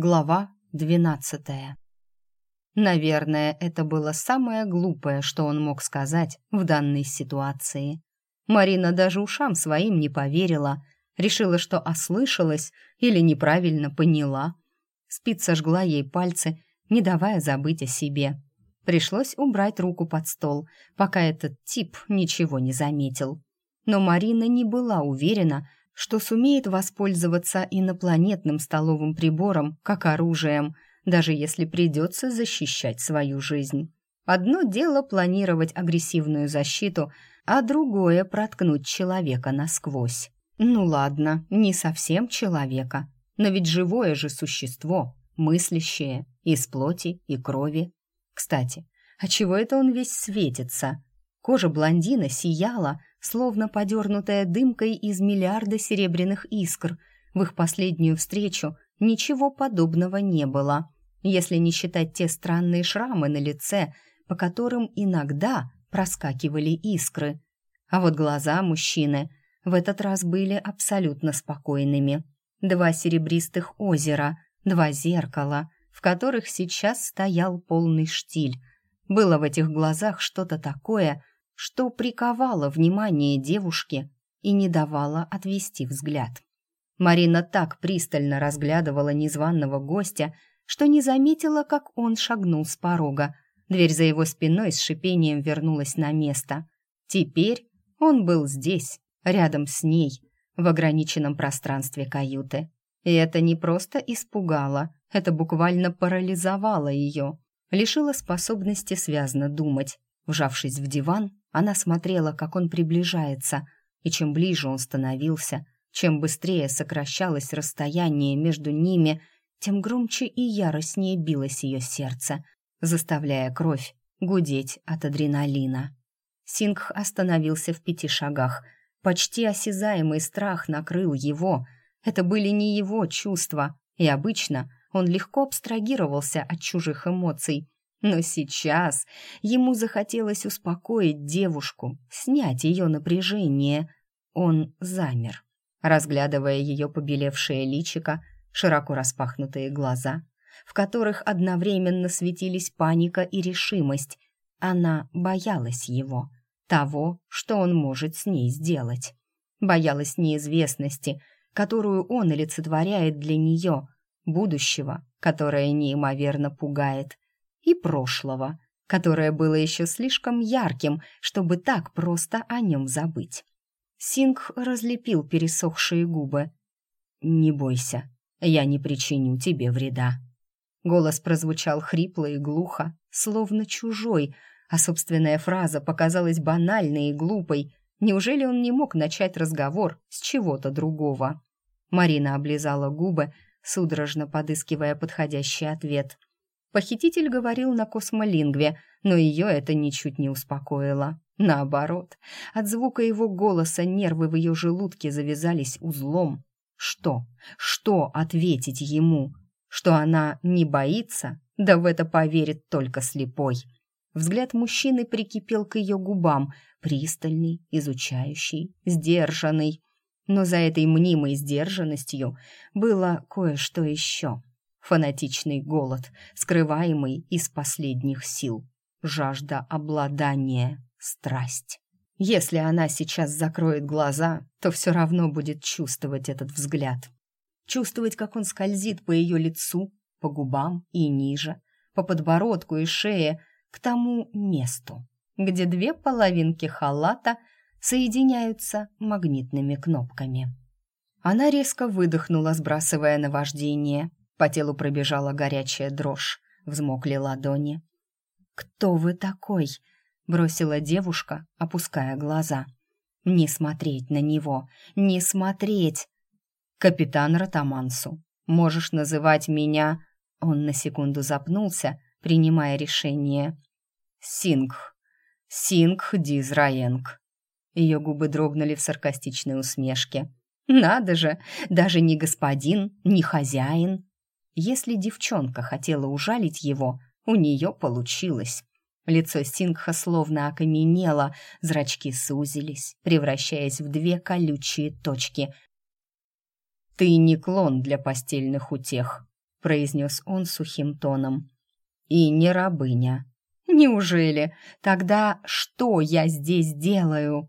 Глава двенадцатая. Наверное, это было самое глупое, что он мог сказать в данной ситуации. Марина даже ушам своим не поверила, решила, что ослышалась или неправильно поняла. Спица жгла ей пальцы, не давая забыть о себе. Пришлось убрать руку под стол, пока этот тип ничего не заметил. Но Марина не была уверена, что сумеет воспользоваться инопланетным столовым прибором как оружием, даже если придется защищать свою жизнь. Одно дело планировать агрессивную защиту, а другое — проткнуть человека насквозь. Ну ладно, не совсем человека, но ведь живое же существо, мыслящее, из плоти и крови. Кстати, а чего это он весь светится? Кожа блондина сияла, словно подернутая дымкой из миллиарда серебряных искр. В их последнюю встречу ничего подобного не было, если не считать те странные шрамы на лице, по которым иногда проскакивали искры. А вот глаза мужчины в этот раз были абсолютно спокойными. Два серебристых озера, два зеркала, в которых сейчас стоял полный штиль. Было в этих глазах что-то такое, что приковало внимание девушки и не давало отвести взгляд. Марина так пристально разглядывала незваного гостя, что не заметила, как он шагнул с порога. Дверь за его спиной с шипением вернулась на место. Теперь он был здесь, рядом с ней, в ограниченном пространстве каюты. И это не просто испугало, это буквально парализовало ее, лишило способности связно думать. Вжавшись в диван, она смотрела, как он приближается, и чем ближе он становился, чем быстрее сокращалось расстояние между ними, тем громче и яростнее билось ее сердце, заставляя кровь гудеть от адреналина. Сингх остановился в пяти шагах. Почти осязаемый страх накрыл его. Это были не его чувства, и обычно он легко абстрагировался от чужих эмоций, но сейчас ему захотелось успокоить девушку, снять ее напряжение. Он замер, разглядывая ее побелевшее личико, широко распахнутые глаза, в которых одновременно светились паника и решимость. Она боялась его, того, что он может с ней сделать. Боялась неизвестности, которую он олицетворяет для нее, будущего, которое неимоверно пугает — и прошлого, которое было еще слишком ярким, чтобы так просто о нем забыть. Сингх разлепил пересохшие губы. «Не бойся, я не причиню тебе вреда». Голос прозвучал хрипло и глухо, словно чужой, а собственная фраза показалась банальной и глупой. Неужели он не мог начать разговор с чего-то другого? Марина облизала губы, судорожно подыскивая подходящий ответ. Похититель говорил на космолингве, но ее это ничуть не успокоило. Наоборот, от звука его голоса нервы в ее желудке завязались узлом. Что? Что ответить ему? Что она не боится? Да в это поверит только слепой. Взгляд мужчины прикипел к ее губам, пристальный, изучающий, сдержанный. Но за этой мнимой сдержанностью было кое-что еще фанатичный голод, скрываемый из последних сил, жажда обладания, страсть. Если она сейчас закроет глаза, то все равно будет чувствовать этот взгляд. Чувствовать, как он скользит по ее лицу, по губам и ниже, по подбородку и шее, к тому месту, где две половинки халата соединяются магнитными кнопками. Она резко выдохнула, сбрасывая наваждение, по телу пробежала горячая дрожь, взмокли ладони. «Кто вы такой?» — бросила девушка, опуская глаза. «Не смотреть на него! Не смотреть!» «Капитан Ратамансу, можешь называть меня...» Он на секунду запнулся, принимая решение. «Сингх. Сингх Дизраенг». Ее губы дрогнули в саркастичной усмешке. «Надо же! Даже не господин, не хозяин, если девчонка хотела ужалить его, у нее получилось. Лицо Сингха словно окаменело, зрачки сузились, превращаясь в две колючие точки. «Ты не клон для постельных утех», — произнес он сухим тоном. «И не рабыня». «Неужели? Тогда что я здесь делаю?»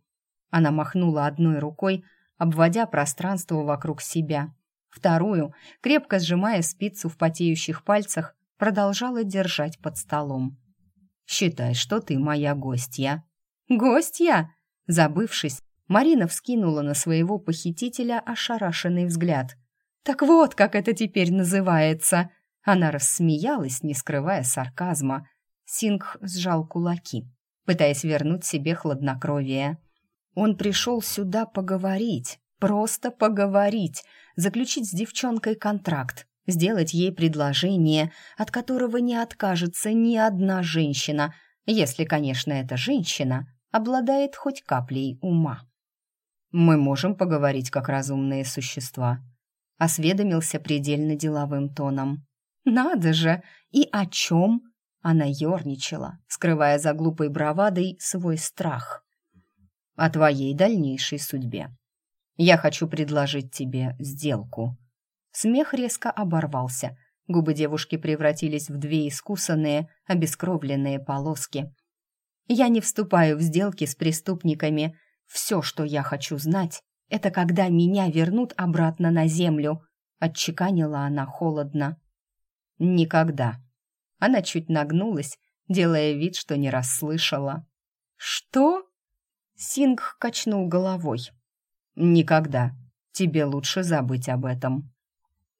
Она махнула одной рукой, обводя пространство вокруг себя. Вторую, крепко сжимая спицу в потеющих пальцах, продолжала держать под столом. «Считай, что ты моя гостья». «Гостья?» Забывшись, Марина вскинула на своего похитителя ошарашенный взгляд. «Так вот, как это теперь называется!» Она рассмеялась, не скрывая сарказма. Сингх сжал кулаки, пытаясь вернуть себе хладнокровие. Он пришел сюда поговорить, просто поговорить, заключить с девчонкой контракт, сделать ей предложение, от которого не откажется ни одна женщина, если, конечно, эта женщина обладает хоть каплей ума. «Мы можем поговорить как разумные существа», — осведомился предельно деловым тоном. «Надо же! И о чем?» Она ерничала, скрывая за глупой бравадой свой страх. «О твоей дальнейшей судьбе. Я хочу предложить тебе сделку». Смех резко оборвался. Губы девушки превратились в две искусанные, обескровленные полоски. «Я не вступаю в сделки с преступниками. Все, что я хочу знать, это когда меня вернут обратно на землю», — отчеканила она холодно. «Никогда». Она чуть нагнулась, делая вид, что не расслышала. «Что?» Сингх качнул головой. «Никогда. Тебе лучше забыть об этом»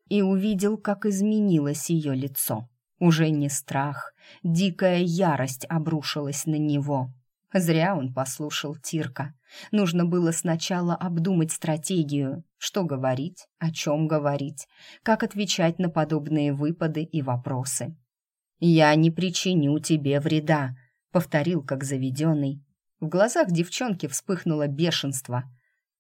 и увидел, как изменилось ее лицо. Уже не страх, дикая ярость обрушилась на него. Зря он послушал Тирка. Нужно было сначала обдумать стратегию, что говорить, о чем говорить, как отвечать на подобные выпады и вопросы. «Я не причиню тебе вреда», — повторил как заведенный. В глазах девчонки вспыхнуло бешенство —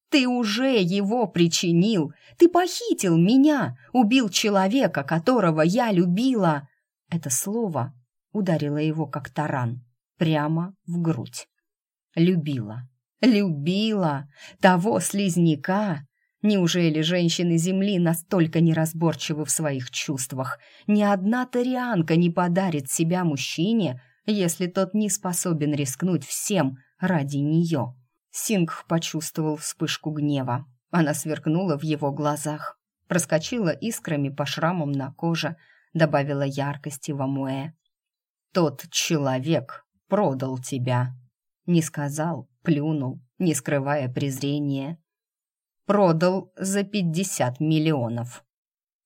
ты уже его причинил. Ты похитил меня, убил человека, которого я любила. Это слово ударило его как таран прямо в грудь. Любила, любила того слизняка. Неужели женщины Земли настолько неразборчивы в своих чувствах? Ни одна тарианка не подарит себя мужчине, если тот не способен рискнуть всем ради нее. Сингх почувствовал вспышку гнева. Она сверкнула в его глазах, проскочила искрами по шрамам на коже, добавила яркости в амуэ. «Тот человек продал тебя», — не сказал, плюнул, не скрывая презрения. «Продал за пятьдесят миллионов».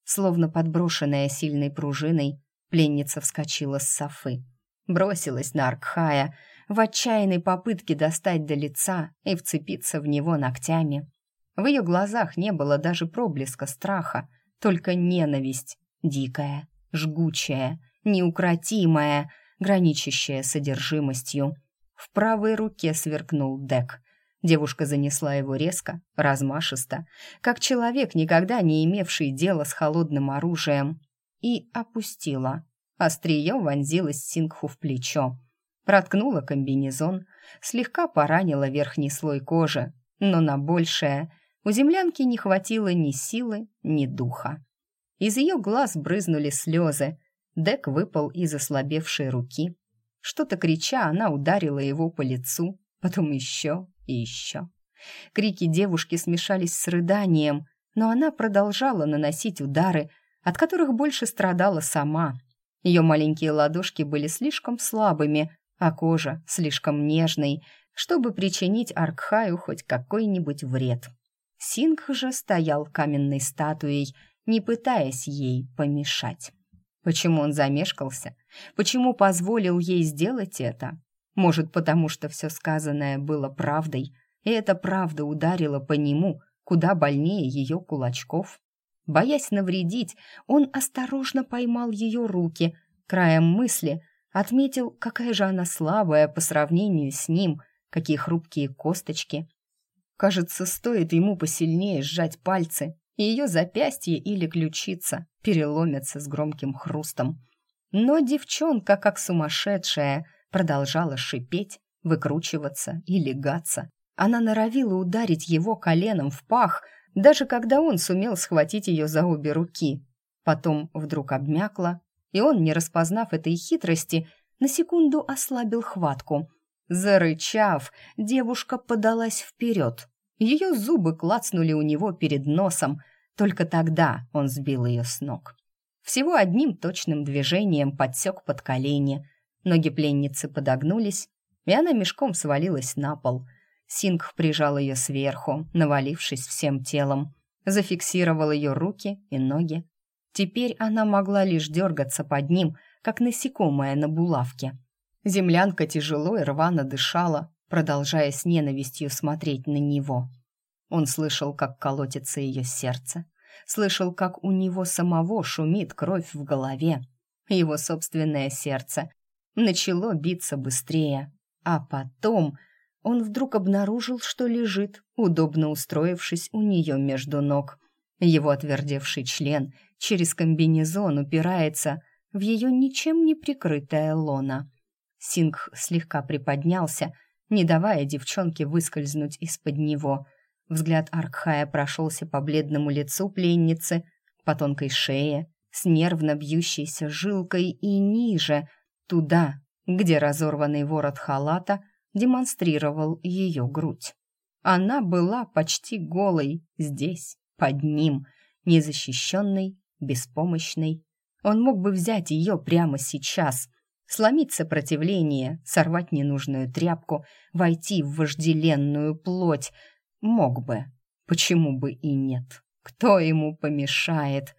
Словно подброшенная сильной пружиной, пленница вскочила с софы, бросилась на Аркхая, в отчаянной попытке достать до лица и вцепиться в него ногтями. В ее глазах не было даже проблеска страха, только ненависть, дикая, жгучая, неукротимая, граничащая содержимостью. В правой руке сверкнул дек. Девушка занесла его резко, размашисто, как человек, никогда не имевший дела с холодным оружием, и опустила. Острие вонзилось Сингху в плечо проткнула комбинезон, слегка поранила верхний слой кожи, но на большее у землянки не хватило ни силы, ни духа. Из ее глаз брызнули слезы, Дек выпал из ослабевшей руки. Что-то крича, она ударила его по лицу, потом еще и еще. Крики девушки смешались с рыданием, но она продолжала наносить удары, от которых больше страдала сама. Ее маленькие ладошки были слишком слабыми, а кожа слишком нежной, чтобы причинить Аркхаю хоть какой-нибудь вред. Сингх же стоял каменной статуей, не пытаясь ей помешать. Почему он замешкался? Почему позволил ей сделать это? Может, потому что все сказанное было правдой, и эта правда ударила по нему куда больнее ее кулачков? Боясь навредить, он осторожно поймал ее руки, краем мысли – Отметил, какая же она слабая по сравнению с ним, какие хрупкие косточки. Кажется, стоит ему посильнее сжать пальцы, и ее запястье или ключица переломятся с громким хрустом. Но девчонка, как сумасшедшая, продолжала шипеть, выкручиваться и легаться. Она норовила ударить его коленом в пах, даже когда он сумел схватить ее за обе руки. Потом вдруг обмякла, и он, не распознав этой хитрости, на секунду ослабил хватку. Зарычав, девушка подалась вперед. Ее зубы клацнули у него перед носом. Только тогда он сбил ее с ног. Всего одним точным движением подсек под колени. Ноги пленницы подогнулись, и она мешком свалилась на пол. Сингх прижал ее сверху, навалившись всем телом. Зафиксировал ее руки и ноги. Теперь она могла лишь дергаться под ним, как насекомое на булавке. Землянка тяжело и рвано дышала, продолжая с ненавистью смотреть на него. Он слышал, как колотится ее сердце, слышал, как у него самого шумит кровь в голове. Его собственное сердце начало биться быстрее, а потом он вдруг обнаружил, что лежит, удобно устроившись у нее между ног. Его отвердевший член через комбинезон упирается в ее ничем не прикрытое лоно. Сингх слегка приподнялся, не давая девчонке выскользнуть из-под него. Взгляд Аркхая прошелся по бледному лицу пленницы, по тонкой шее, с нервно бьющейся жилкой и ниже, туда, где разорванный ворот халата демонстрировал ее грудь. Она была почти голой здесь, под ним, незащищенной, беспомощной. Он мог бы взять ее прямо сейчас, сломить сопротивление, сорвать ненужную тряпку, войти в вожделенную плоть. Мог бы. Почему бы и нет? Кто ему помешает?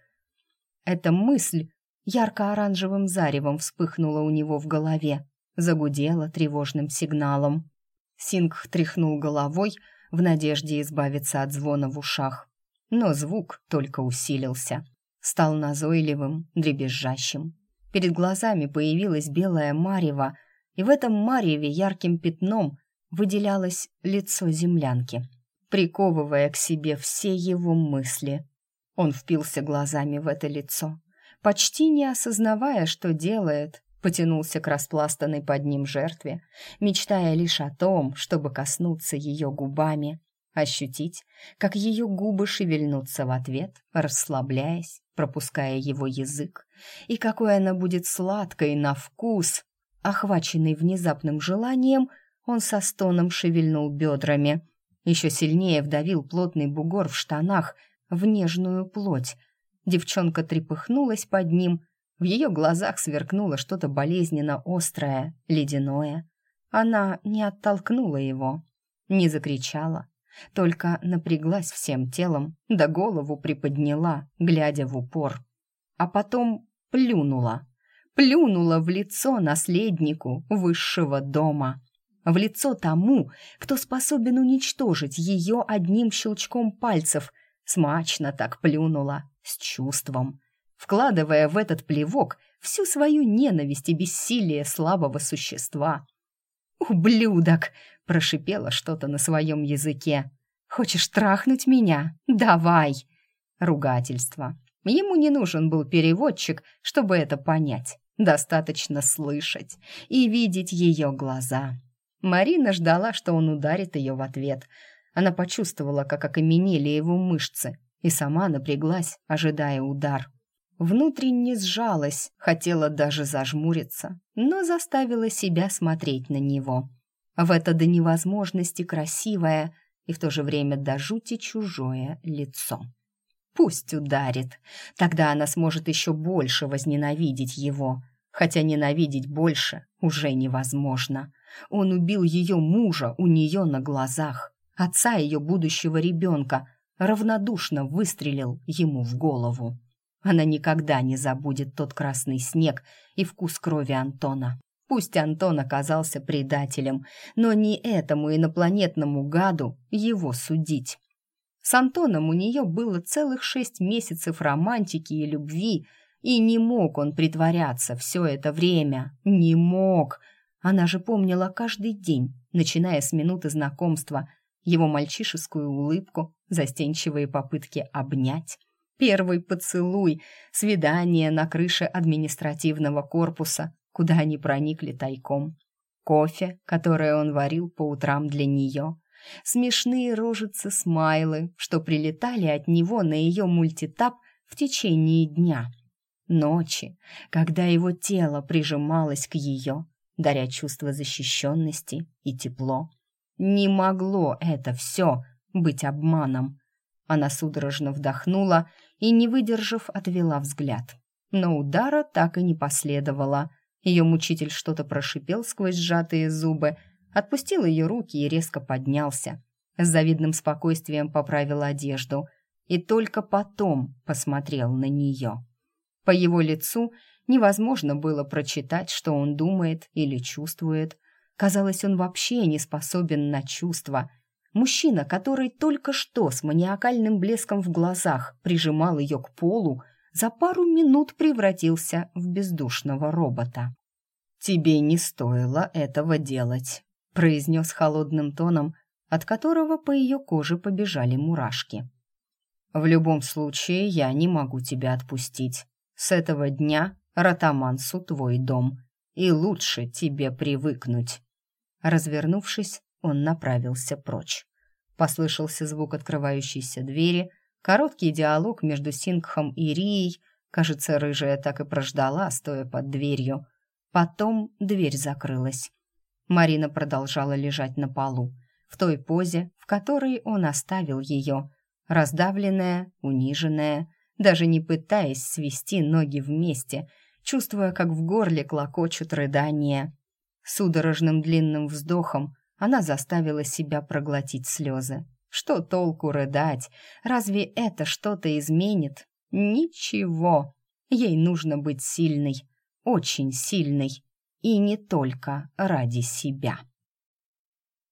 Эта мысль ярко-оранжевым заревом вспыхнула у него в голове, загудела тревожным сигналом. Сингх тряхнул головой в надежде избавиться от звона в ушах. Но звук только усилился, стал назойливым, дребезжащим. Перед глазами появилась белая марево, и в этом мареве ярким пятном выделялось лицо землянки, приковывая к себе все его мысли. Он впился глазами в это лицо, почти не осознавая, что делает, потянулся к распластанной под ним жертве, мечтая лишь о том, чтобы коснуться ее губами, ощутить, как ее губы шевельнутся в ответ, расслабляясь, пропуская его язык, и какой она будет сладкой на вкус. Охваченный внезапным желанием, он со стоном шевельнул бедрами, еще сильнее вдавил плотный бугор в штанах в нежную плоть. Девчонка трепыхнулась под ним, в ее глазах сверкнуло что-то болезненно острое, ледяное. Она не оттолкнула его, не закричала, только напряглась всем телом, да голову приподняла, глядя в упор. А потом плюнула. Плюнула в лицо наследнику высшего дома. В лицо тому, кто способен уничтожить ее одним щелчком пальцев. Смачно так плюнула, с чувством. Вкладывая в этот плевок всю свою ненависть и бессилие слабого существа. «Ублюдок!» — прошипела что-то на своем языке. «Хочешь трахнуть меня? Давай!» Ругательство. Ему не нужен был переводчик, чтобы это понять. Достаточно слышать и видеть ее глаза. Марина ждала, что он ударит ее в ответ. Она почувствовала, как окаменели его мышцы, и сама напряглась, ожидая удар. Внутренне сжалась, хотела даже зажмуриться, но заставила себя смотреть на него. В это до невозможности красивое и в то же время до жути чужое лицо. Пусть ударит, тогда она сможет еще больше возненавидеть его, хотя ненавидеть больше уже невозможно. Он убил ее мужа у нее на глазах, отца ее будущего ребенка, равнодушно выстрелил ему в голову. Она никогда не забудет тот красный снег и вкус крови Антона. Пусть Антон оказался предателем, но не этому инопланетному гаду его судить. С Антоном у нее было целых шесть месяцев романтики и любви, и не мог он притворяться все это время. Не мог. Она же помнила каждый день, начиная с минуты знакомства, его мальчишескую улыбку, застенчивые попытки обнять, Первый поцелуй, свидание на крыше административного корпуса, куда они проникли тайком. Кофе, которое он варил по утрам для нее. Смешные рожицы-смайлы, что прилетали от него на ее мультитап в течение дня. Ночи, когда его тело прижималось к ее, даря чувство защищенности и тепло. Не могло это все быть обманом. Она судорожно вдохнула и, не выдержав, отвела взгляд. Но удара так и не последовало. Ее мучитель что-то прошипел сквозь сжатые зубы, отпустил ее руки и резко поднялся. С завидным спокойствием поправил одежду и только потом посмотрел на нее. По его лицу невозможно было прочитать, что он думает или чувствует. Казалось, он вообще не способен на чувства. Мужчина, который только что с маниакальным блеском в глазах прижимал ее к полу, за пару минут превратился в бездушного робота. «Тебе не стоило этого делать», — произнес холодным тоном, от которого по ее коже побежали мурашки. «В любом случае я не могу тебя отпустить. С этого дня Ратамансу твой дом, и лучше тебе привыкнуть». Развернувшись, он направился прочь. Послышался звук открывающейся двери, короткий диалог между Сингхом и Рией, кажется, рыжая так и прождала, стоя под дверью. Потом дверь закрылась. Марина продолжала лежать на полу, в той позе, в которой он оставил ее, раздавленная, униженная, даже не пытаясь свести ноги вместе, чувствуя, как в горле клокочут рыдания. Судорожным длинным вздохом она заставила себя проглотить слезы. Что толку рыдать? Разве это что-то изменит? Ничего. Ей нужно быть сильной, очень сильной, и не только ради себя.